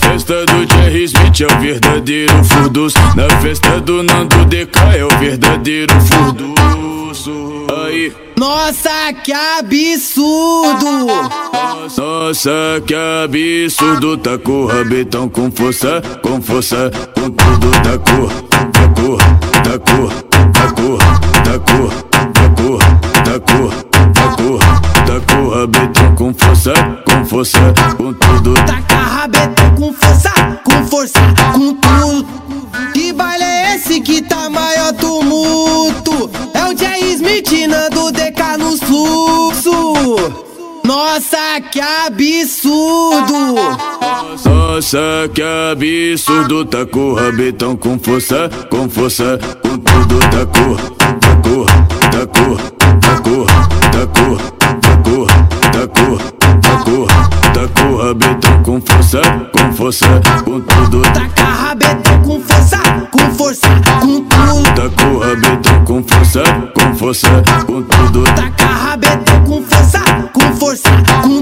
festa do É o verdadeiro furdus. Na festa do Nando DK é o verdadeiro furduço. Aí. Nossa, que absurdo! Nossa, que absurdo, tá com o rabetão com força, com força, com tudo, com, tá com, tá com, tá com, força, com força, com tudo. Taca rabetão com força, com força, com tudo. Que baile é esse que tá maior tumulto? É o Jay Smith, Nando DK no fluxo. Nossa, que absurdo! Nossa, que absurdo, tá com o rabetão com força, com força, com tudo, tá com, força, com força, com tudo, Taca rabetão com força, com força, com tudo. tá com o rabetão com força, com força, com tudo. Taca rabetão com força, com força, com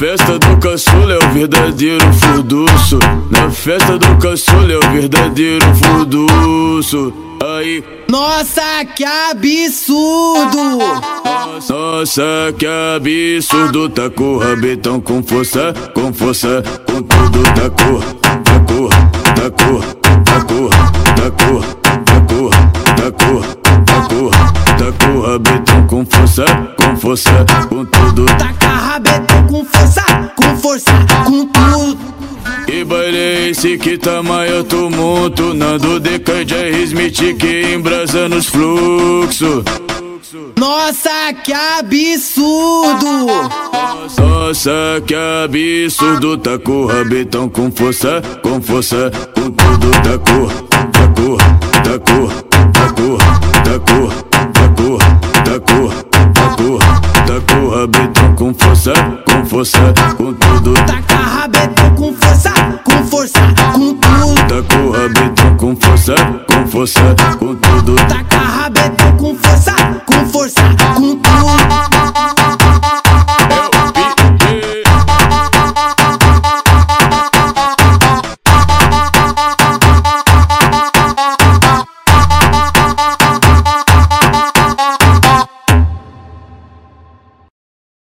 festa do caçula é o verdadeiro furduço. Na festa do caçula é o verdadeiro furduço. Aí, Nossa, que absurdo! nossa, que absurdo, tá com o rabetão com força, com força, com tudo, tá com, tá com, tá com, tá com, tá com, tá com, tá com, tá com, tá com o rabetão com força, com força, com tudo. Rabetão com força, esse que tá maior tumulto Nando DK Jerry Smith que embrasa nos fluxos Nossa, que absurdo! Nossa, que absurdo, tá com o rabetão com força, com força, com tudo, tá com, tá com, tá com, tá com, tá com, tá com, tá com, tá com, tá com o rabetão com força, com força, com tudo, Taca rabetão força, com força, com tudo. Taca